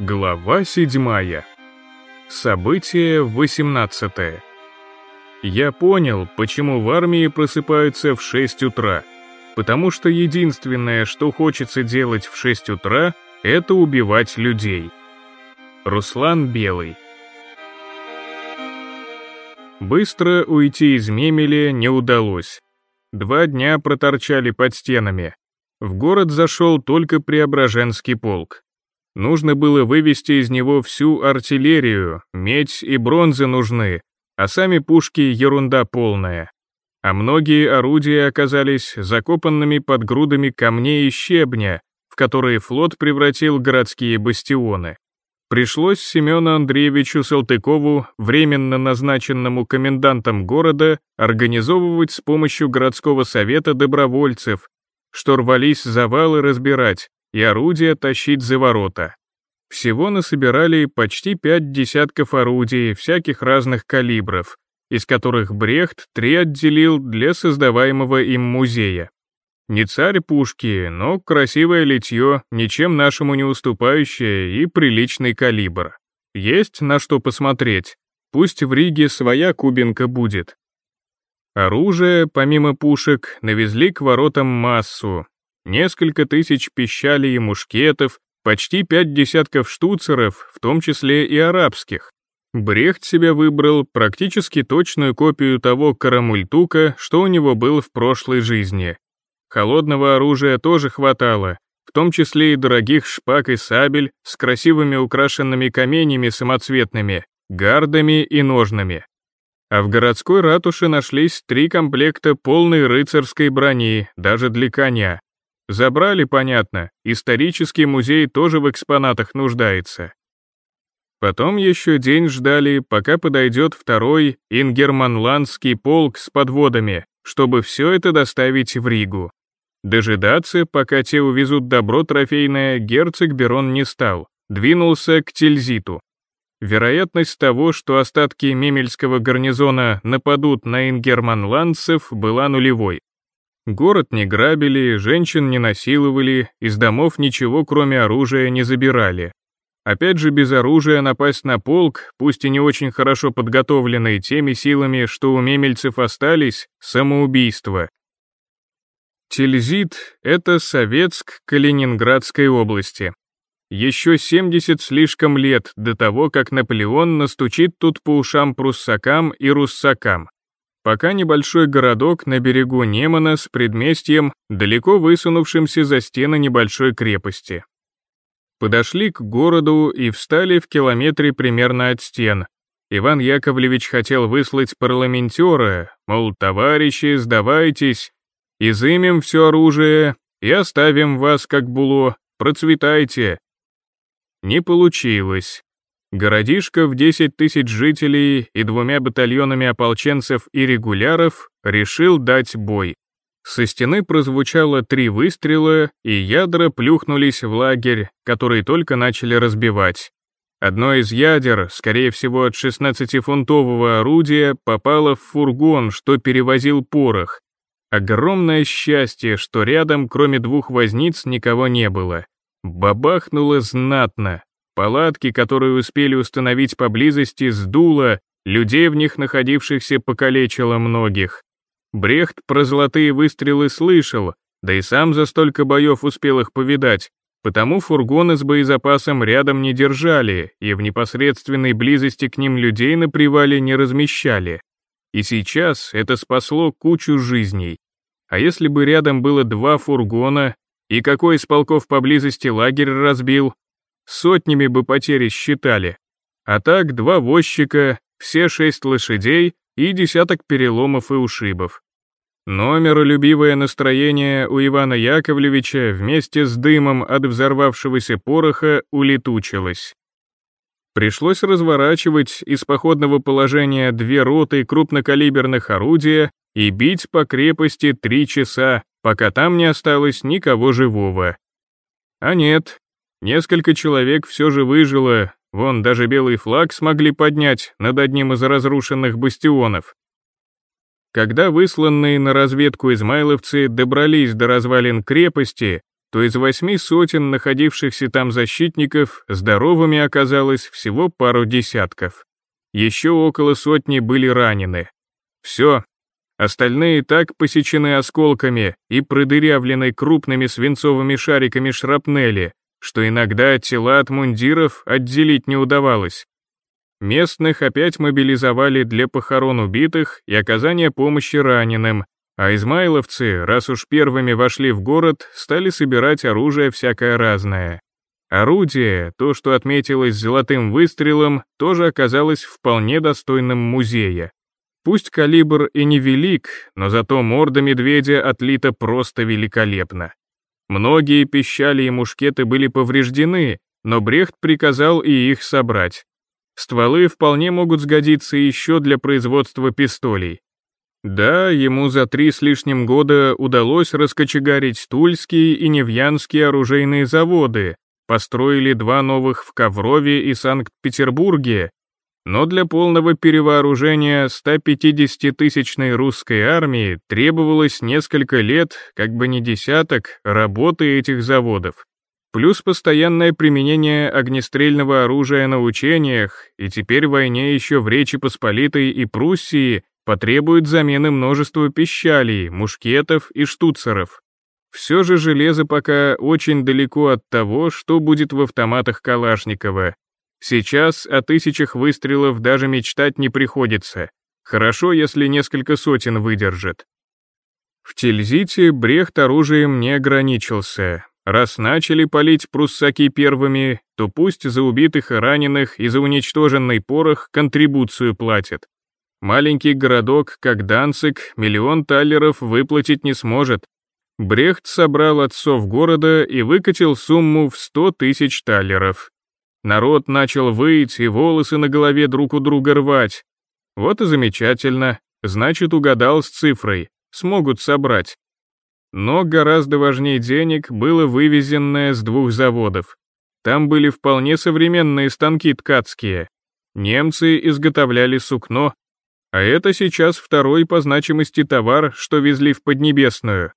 Глава 7. Событие 18. Я понял, почему в армии просыпаются в 6 утра. Потому что единственное, что хочется делать в 6 утра, это убивать людей. Руслан Белый. Быстро уйти из Мемели не удалось. Два дня проторчали под стенами. В город зашел только Преображенский полк. Нужно было вывести из него всю артиллерию, медь и бронзы нужны, а сами пушки ерунда полная. А многие орудия оказались закопанными под грудами камней и щебня, в которые флот превратил городские бастионы. Пришлось Семену Андреевичу Салтыкову, временно назначенному комендантом города, организовывать с помощью городского совета добровольцев, что рвались завалы разбирать, и орудия тащить за ворота. Всего насобирали почти пять десятков орудий всяких разных калибров, из которых Брехт три отделил для создаваемого им музея. Не царь пушки, но красивое литье, ничем нашему не уступающее и приличный калибр. Есть на что посмотреть, пусть в Риге своя кубинка будет. Оружие, помимо пушек, навезли к воротам массу, несколько тысяч пищалей и мушкетов, почти пять десятков штуцеров, в том числе и арабских. Брехт себе выбрал практически точную копию того карамультука, что у него был в прошлой жизни. Холодного оружия тоже хватало, в том числе и дорогих шпаг и сабель с красивыми украшенными каменями самоцветными, гардами и ножнами. А в городской ратуше нашлись три комплекта полной рыцарской брони, даже для коня, Забрали, понятно, исторический музей тоже в экспонатах нуждается. Потом еще день ждали, пока подойдет второй ингерманландский полк с подводами, чтобы все это доставить в Ригу. Дожидаться, пока те увезут добро трофейное, герцог Берон не стал, двинулся к Тильзиту. Вероятность того, что остатки мемельского гарнизона нападут на ингерманландцев, была нулевой. Город не грабили, женщин не насиловали, из домов ничего кроме оружия не забирали. Опять же, без оружия напасть на полк, пусть и не очень хорошо подготовленный теми силами, что у мемельцев остались, самоубийство. Тильзит — это Советск Калининградской области. Еще 70 слишком лет до того, как Наполеон настучит тут по ушам пруссакам и руссакам пока небольшой городок на берегу Немана с предместьем, далеко высунувшимся за стены небольшой крепости. Подошли к городу и встали в километре примерно от стен. Иван Яковлевич хотел выслать парламентера, мол, товарищи, сдавайтесь, изымем все оружие и оставим вас как було, процветайте. Не получилось. Городишко в 10 тысяч жителей и двумя батальонами ополченцев и регуляров решил дать бой. Со стены прозвучало три выстрела, и ядра плюхнулись в лагерь, который только начали разбивать. Одно из ядер, скорее всего от 16-фунтового орудия, попало в фургон, что перевозил порох. Огромное счастье, что рядом, кроме двух возниц, никого не было. Бабахнуло знатно, Палатки, которые успели установить поблизости, сдуло, людей в них находившихся покалечило многих. Брехт про золотые выстрелы слышал, да и сам за столько боев успел их повидать, потому фургоны с боезапасом рядом не держали и в непосредственной близости к ним людей на привале не размещали. И сейчас это спасло кучу жизней. А если бы рядом было два фургона, и какой из полков поблизости лагерь разбил, сотнями бы потери считали. А так два возчика, все шесть лошадей и десяток переломов и ушибов. Но миролюбивое настроение у Ивана Яковлевича вместе с дымом от взорвавшегося пороха улетучилось. Пришлось разворачивать из походного положения две роты крупнокалиберных орудия и бить по крепости три часа, пока там не осталось никого живого. А нет, Несколько человек все же выжило, вон даже белый флаг смогли поднять над одним из разрушенных бастионов. Когда высланные на разведку измайловцы добрались до развалин крепости, то из восьми сотен находившихся там защитников здоровыми оказалось всего пару десятков. Еще около сотни были ранены. Все. Остальные так посечены осколками и продырявлены крупными свинцовыми шариками шрапнели, что иногда тела от мундиров отделить не удавалось. Местных опять мобилизовали для похорон убитых и оказания помощи раненым, а измайловцы, раз уж первыми вошли в город, стали собирать оружие всякое разное. Орудие, то, что отметилось золотым выстрелом, тоже оказалось вполне достойным музея. Пусть калибр и не велик, но зато морда медведя отлита просто великолепно. Многие пищали и мушкеты были повреждены, но Брехт приказал и их собрать. Стволы вполне могут сгодиться еще для производства пистолей. Да, ему за три с лишним года удалось раскочегарить Тульские и Невьянские оружейные заводы, построили два новых в Коврове и Санкт-Петербурге, но для полного перевооружения 150-тысячной русской армии требовалось несколько лет, как бы не десяток, работы этих заводов. Плюс постоянное применение огнестрельного оружия на учениях, и теперь войне еще в Речи Посполитой и Пруссии потребует замены множества пищалей, мушкетов и штуцеров. Все же железо пока очень далеко от того, что будет в автоматах Калашникова. Сейчас о тысячах выстрелов даже мечтать не приходится. Хорошо, если несколько сотен выдержит. В Тильзите Брехт оружием не ограничился. Раз начали палить пруссаки первыми, то пусть за убитых и раненых и за уничтоженный порох контрибуцию платят. Маленький городок, как Данцик, миллион талеров выплатить не сможет, Брехт собрал отцов города и выкатил сумму в 100 тысяч талеров. Народ начал выть и волосы на голове друг у друга рвать. Вот и замечательно, значит угадал с цифрой, смогут собрать. Но гораздо важнее денег было вывезенное с двух заводов. Там были вполне современные станки ткацкие. Немцы изготовляли сукно, а это сейчас второй по значимости товар, что везли в Поднебесную.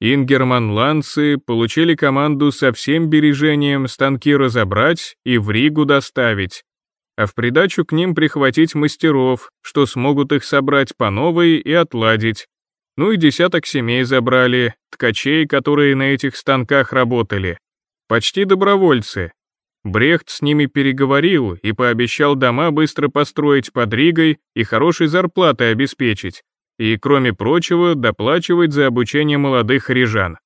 Ингерман-ланцы получили команду со всем бережением станки разобрать и в Ригу доставить, а в придачу к ним прихватить мастеров, что смогут их собрать по новой и отладить. Ну и десяток семей забрали, ткачей, которые на этих станках работали. Почти добровольцы. Брехт с ними переговорил и пообещал дома быстро построить под Ригой и хорошей зарплатой обеспечить, и, кроме прочего, доплачивать за обучение молодых рижан.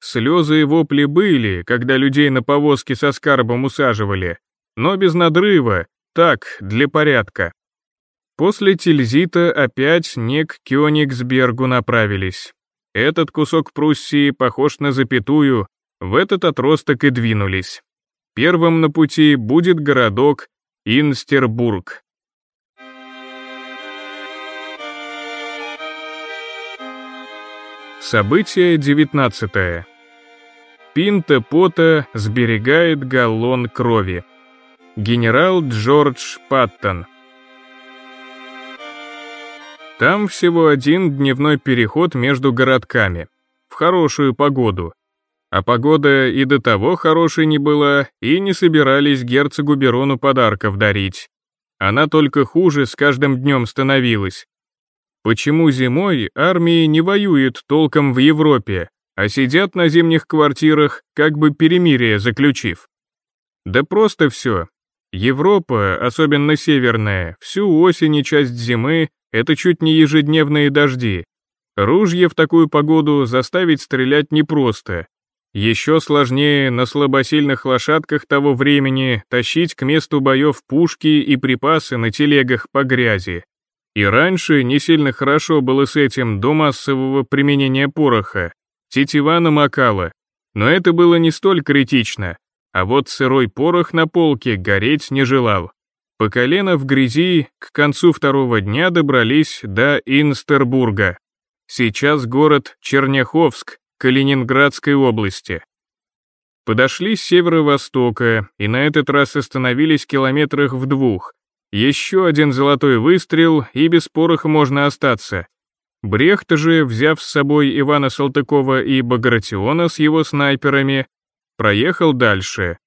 Слезы и вопли были, когда людей на повозке со скарбом усаживали, но без надрыва, так, для порядка. После Тильзита опять не к Кёнигсбергу направились. Этот кусок Пруссии похож на запятую, в этот отросток и двинулись. Первым на пути будет городок Инстербург. Событие 19. Пинта пота сберегает галлон крови. Генерал Джордж Паттон. Там всего один дневной переход между городками. В хорошую погоду. А погода и до того хорошей не была, и не собирались герцогу Берону подарков дарить. Она только хуже с каждым днем становилась. Почему зимой армии не воюют толком в Европе, а сидят на зимних квартирах, как бы перемирие заключив? Да просто все. Европа, особенно северная, всю осень и часть зимы — это чуть не ежедневные дожди. Ружье в такую погоду заставить стрелять непросто. Еще сложнее на слабосильных лошадках того времени тащить к месту боев пушки и припасы на телегах по грязи. И раньше не сильно хорошо было с этим до массового применения пороха. Тетива намокала. Но это было не столь критично. А вот сырой порох на полке гореть не желал. По колено в грязи к концу второго дня добрались до Инстербурга. Сейчас город Черняховск, Калининградской области. Подошли с северо-востока и на этот раз остановились километрах в двух, еще один золотой выстрел, и без пороха можно остаться. Брехт же, взяв с собой Ивана Салтыкова и Багратиона с его снайперами, проехал дальше.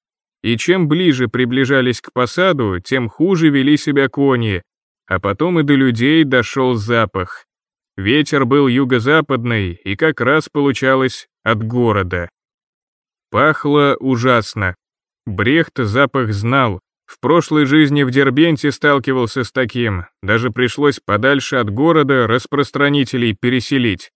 И чем ближе приближались к посаду, тем хуже вели себя кони, а потом и до людей дошел запах. Ветер был юго-западный и как раз получалось от города. Пахло ужасно. Брехт запах знал, в прошлой жизни в Дербенте сталкивался с таким, даже пришлось подальше от города распространителей переселить.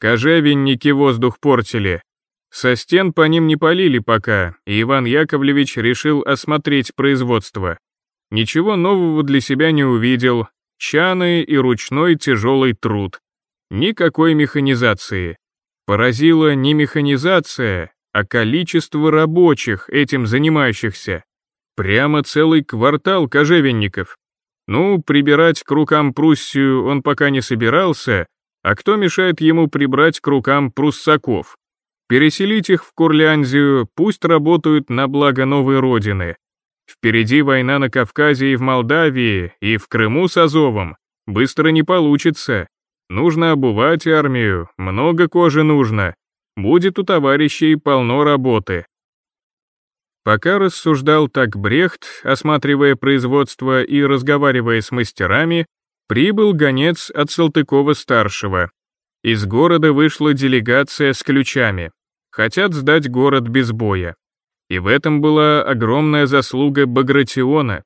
Кожевенники воздух портили. Со стен по ним не полили пока, и Иван Яковлевич решил осмотреть производство. Ничего нового для себя не увидел, чаны и ручной тяжелый труд. Никакой механизации. Поразила не механизация, а количество рабочих, этим занимающихся. Прямо целый квартал кожевенников. Ну, прибирать к рукам Пруссию он пока не собирался, а кто мешает ему прибрать к рукам пруссаков? Переселить их в Курляндию, пусть работают на благо новой родины. Впереди война на Кавказе и в Молдавии, и в Крыму с Азовом. Быстро не получится. Нужно обувать армию, много кожи нужно. Будет у товарищей полно работы. Пока рассуждал так Брехт, осматривая производство и разговаривая с мастерами, прибыл гонец от Салтыкова-старшего. Из города вышла делегация с ключами. Хотят сдать город без боя. И в этом была огромная заслуга Багратиона.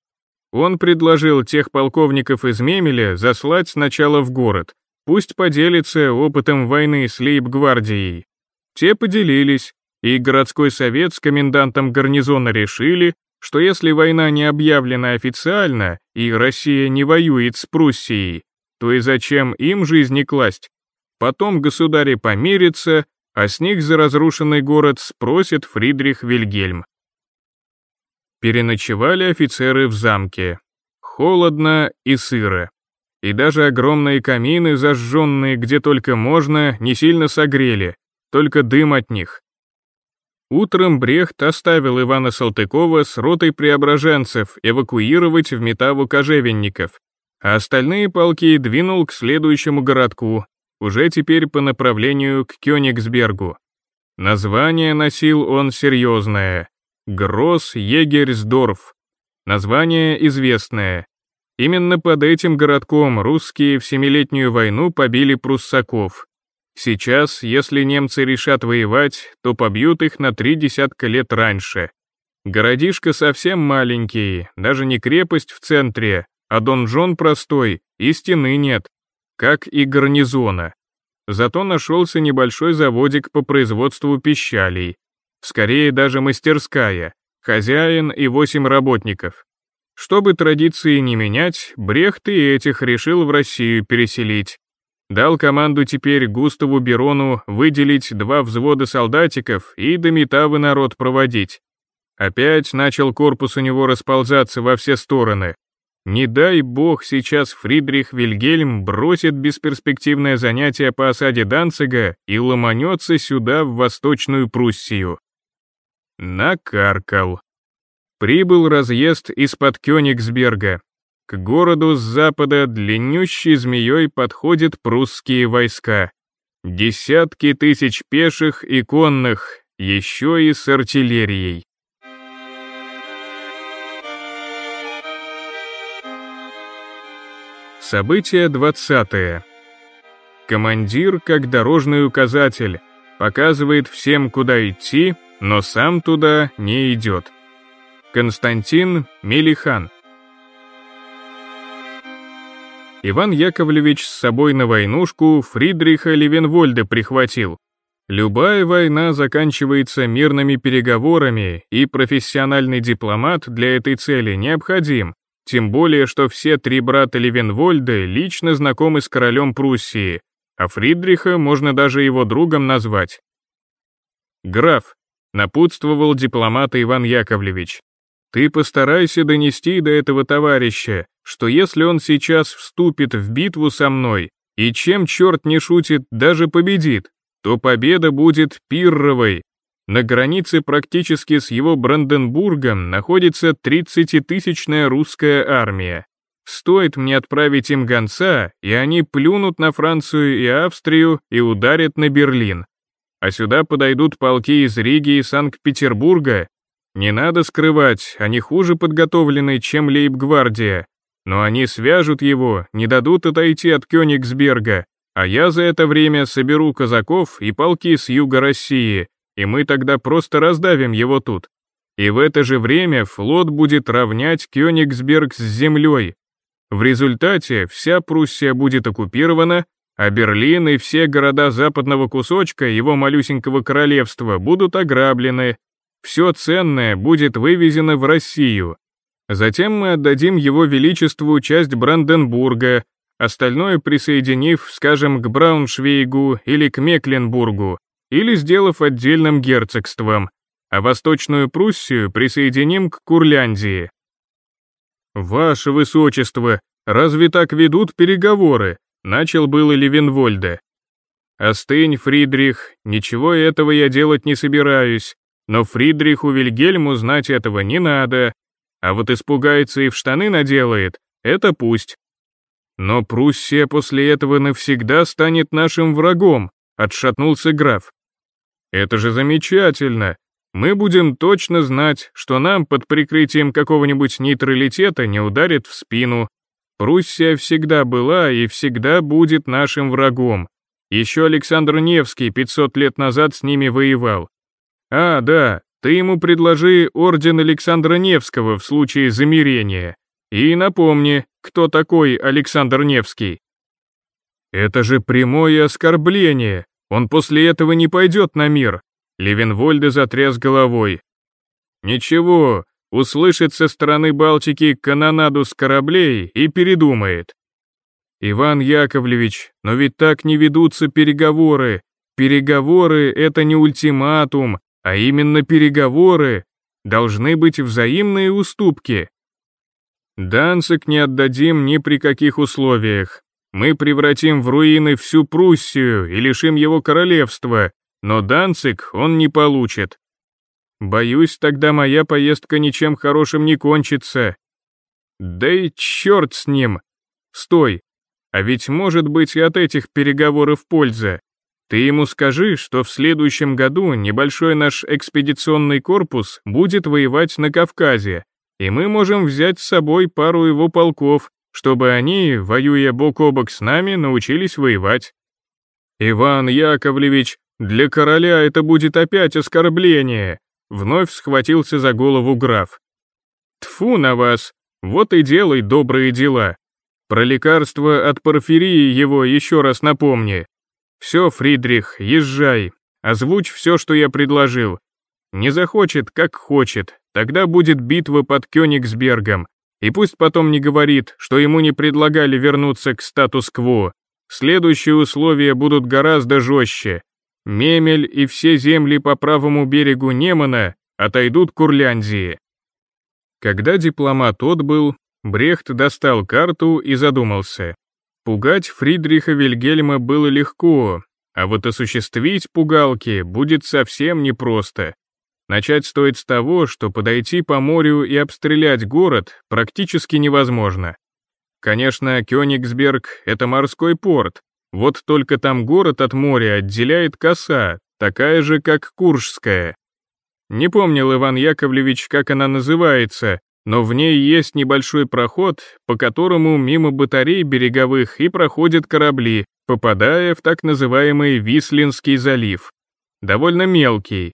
Он предложил тех полковников из Мемеля заслать сначала в город, пусть поделится опытом войны с лейб-гвардией. Те поделились, и городской совет с комендантом гарнизона решили, что если война не объявлена официально и Россия не воюет с Пруссией, то и зачем им жизни класть? Потом государи помирятся, а с них за разрушенный город спросит Фридрих Вильгельм. Переночевали офицеры в замке. Холодно и сыро. И даже огромные камины, зажженные где только можно, не сильно согрели, только дым от них. Утром Брехт оставил Ивана Салтыкова с ротой преображенцев эвакуировать в Метаву кожевенников, а остальные полки двинул к следующему городку, уже теперь по направлению к Кёнигсбергу. Название носил он серьезное — Гросс-Егерсдорф. Название известное. Именно под этим городком русские в Семилетнюю войну побили пруссаков, Сейчас, если немцы решат воевать, то побьют их на три десятка лет раньше. Городишко совсем маленький, даже не крепость в центре, а донжон простой, и стены нет, как и гарнизона. Зато нашелся небольшой заводик по производству пищалей. Скорее даже мастерская, хозяин и восемь работников. Чтобы традиции не менять, Брехт и этих решил в Россию переселить. Дал команду теперь Густаву Берону выделить два взвода солдатиков и до Метавы народ проводить. Опять начал корпус у него расползаться во все стороны. Не дай бог сейчас Фридрих Вильгельм бросит бесперспективное занятие по осаде Данцига и ломанется сюда, в Восточную Пруссию. Накаркал. Прибыл разъезд из-под Кёнигсберга, к городу с запада длиннющей змеей подходят прусские войска. Десятки тысяч пеших и конных, еще и с артиллерией. Событие 20. Командир, как дорожный указатель, показывает всем, куда идти, но сам туда не идет. Константин Мелихан Иван Яковлевич с собой на войнушку Фридриха Левенвольда прихватил. Любая война заканчивается мирными переговорами, и профессиональный дипломат для этой цели необходим, тем более, что все три брата Левенвольда лично знакомы с королем Пруссии, а Фридриха можно даже его другом назвать. «Граф», — напутствовал дипломата Иван Яковлевич, ты постарайся донести до этого товарища, что если он сейчас вступит в битву со мной, и чем черт не шутит, даже победит, то победа будет пирровой. На границе практически с его Бранденбургом находится 30-тысячная русская армия. Стоит мне отправить им гонца, и они плюнут на Францию и Австрию и ударят на Берлин. А сюда подойдут полки из Риги и Санкт-Петербурга. Не надо скрывать, они хуже подготовлены, чем лейб-гвардия. Но они свяжут его, не дадут отойти от Кёнигсберга, а я за это время соберу казаков и полки с юга России, и мы тогда просто раздавим его тут. И в это же время флот будет равнять Кёнигсберг с землей, в результате вся Пруссия будет оккупирована, а Берлин и все города западного кусочка его малюсенького королевства будут ограблены. Все ценное будет вывезено в Россию. Затем мы отдадим его величеству часть Бранденбурга, остальное присоединив, скажем, к Брауншвейгу или к Мекленбургу, или сделав отдельным герцогством, а Восточную Пруссию присоединим к Курляндии. «Ваше высочество, разве так ведут переговоры?» Начал было Левенвольда. «Остынь, Фридрих, ничего этого я делать не собираюсь, но Фридриху Вильгельму знать этого не надо, а вот испугается и в штаны наделает, это пусть. Но Пруссия после этого навсегда станет нашим врагом», отшатнулся граф. «Это же замечательно, мы будем точно знать, что нам под прикрытием какого-нибудь нейтралитета не ударит в спину. Пруссия всегда была и всегда будет нашим врагом. Еще Александр Невский 500 лет назад с ними воевал. А, да, ты ему предложи орден Александра Невского в случае замирения. И напомни, кто такой Александр Невский. Это же прямое оскорбление. Он после этого не пойдет на мир, Левенвольде затряс головой. «Ничего, услышит со стороны Балтики канонаду с кораблей и передумает». «Иван Яковлевич, но ведь так не ведутся переговоры. Переговоры — это не ультиматум, а именно переговоры. Должны быть взаимные уступки». «Данцик не отдадим ни при каких условиях. Мы превратим в руины всю Пруссию и лишим его королевства, но Данцик он не получит. Боюсь, тогда моя поездка ничем хорошим не кончится. Да и черт с ним. Стой. А ведь может быть и от этих переговоров польза. Ты ему скажи, что в следующем году небольшой наш экспедиционный корпус будет воевать на Кавказе, и мы можем взять с собой пару его полков, чтобы они, воюя бок о бок с нами, научились воевать. Иван Яковлевич, для короля это будет опять оскорбление, вновь схватился за голову граф. Тфу на вас, вот и делай добрые дела. Про лекарство от порфирии его еще раз напомни. Все, Фридрих, езжай, озвучь все, что я предложил. Не захочет, как хочет, тогда будет битва под Кёнигсбергом, и пусть потом не говорит, что ему не предлагали вернуться к статус-кво. Следующие условия будут гораздо жестче. Мемель и все земли по правому берегу Немана отойдут к Курляндии. Когда дипломат отбыл, Брехт достал карту и задумался. Пугать Фридриха Вильгельма было легко, а вот осуществить пугалки будет совсем непросто. Начать стоит с того, что подойти по морю и обстрелять город практически невозможно. Конечно, Кёнигсберг — это морской порт, вот только там город от моря отделяет коса, такая же, как Куршская. Не помнил Иван Яковлевич, как она называется, но в ней есть небольшой проход, по которому мимо батарей береговых и проходят корабли, попадая в так называемый Вислинский залив. Довольно мелкий.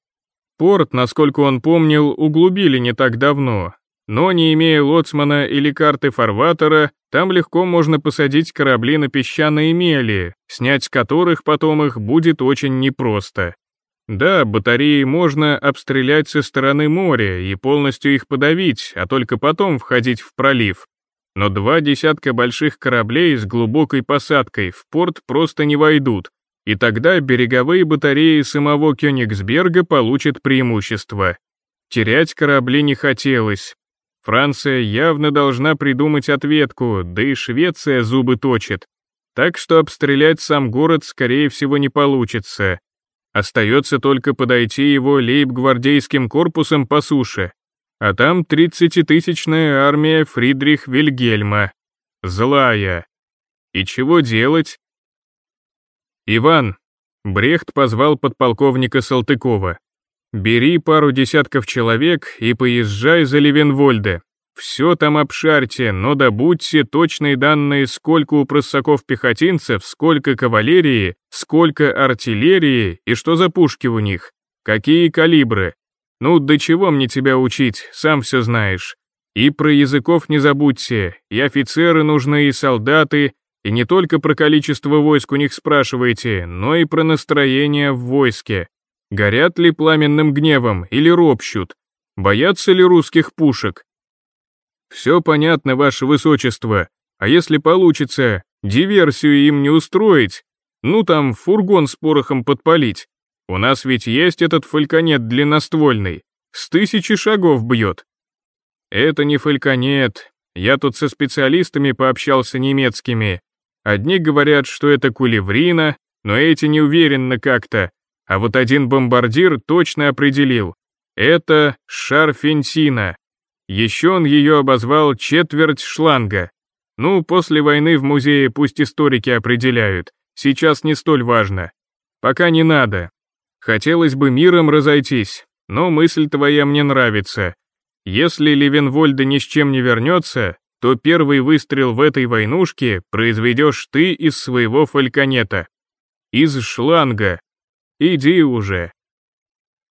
Порт, насколько он помнил, углубили не так давно, но не имея лоцмана или карты фарватера, там легко можно посадить корабли на песчаные мели, снять с которых потом их будет очень непросто. Да, батареи можно обстрелять со стороны моря и полностью их подавить, а только потом входить в пролив. Но два десятка больших кораблей с глубокой посадкой в порт просто не войдут, и тогда береговые батареи самого Кёнигсберга получат преимущество. Терять корабли не хотелось, Франция явно должна придумать ответку, да и Швеция зубы точит. Так что обстрелять сам город, скорее всего, не получится. Остается только подойти его лейб-гвардейским корпусом по суше. А там 30-тысячная армия Фридрих Вильгельма. злая. И чего делать? Иван, Брехт позвал подполковника Салтыкова. Бери пару десятков человек и поезжай за Левенвольде. Все там обшарьте, но добудьте точные данные, сколько у просаков пехотинцев, сколько кавалерии, сколько артиллерии и что за пушки у них, какие калибры. Ну, до чего мне тебя учить, сам все знаешь. И про языков не забудьте, и офицеры нужны, и солдаты, и не только про количество войск у них спрашивайте, но и про настроение в войске. Горят ли пламенным гневом или ропщут? Боятся ли русских пушек? Все понятно, ваше высочество, а если получится, диверсию им не устроить? Ну там фургон с порохом подпалить. У нас ведь есть этот фальконет длинноствольный, с тысячи шагов бьет. Это не фальконет, я тут со специалистами пообщался немецкими. Одни говорят, что это кулеврина, но эти не уверенно как-то, а вот один бомбардир точно определил. Это шарфенсина. Еще он ее обозвал четверть шланга. Ну, после войны в музее пусть историки определяют, сейчас не столь важно. Пока не надо. Хотелось бы миром разойтись, но мысль твоя мне нравится. Если Левенвольда ни с чем не вернется, то первый выстрел в этой войнушке произведешь ты из своего фальконета. Из шланга. Иди уже.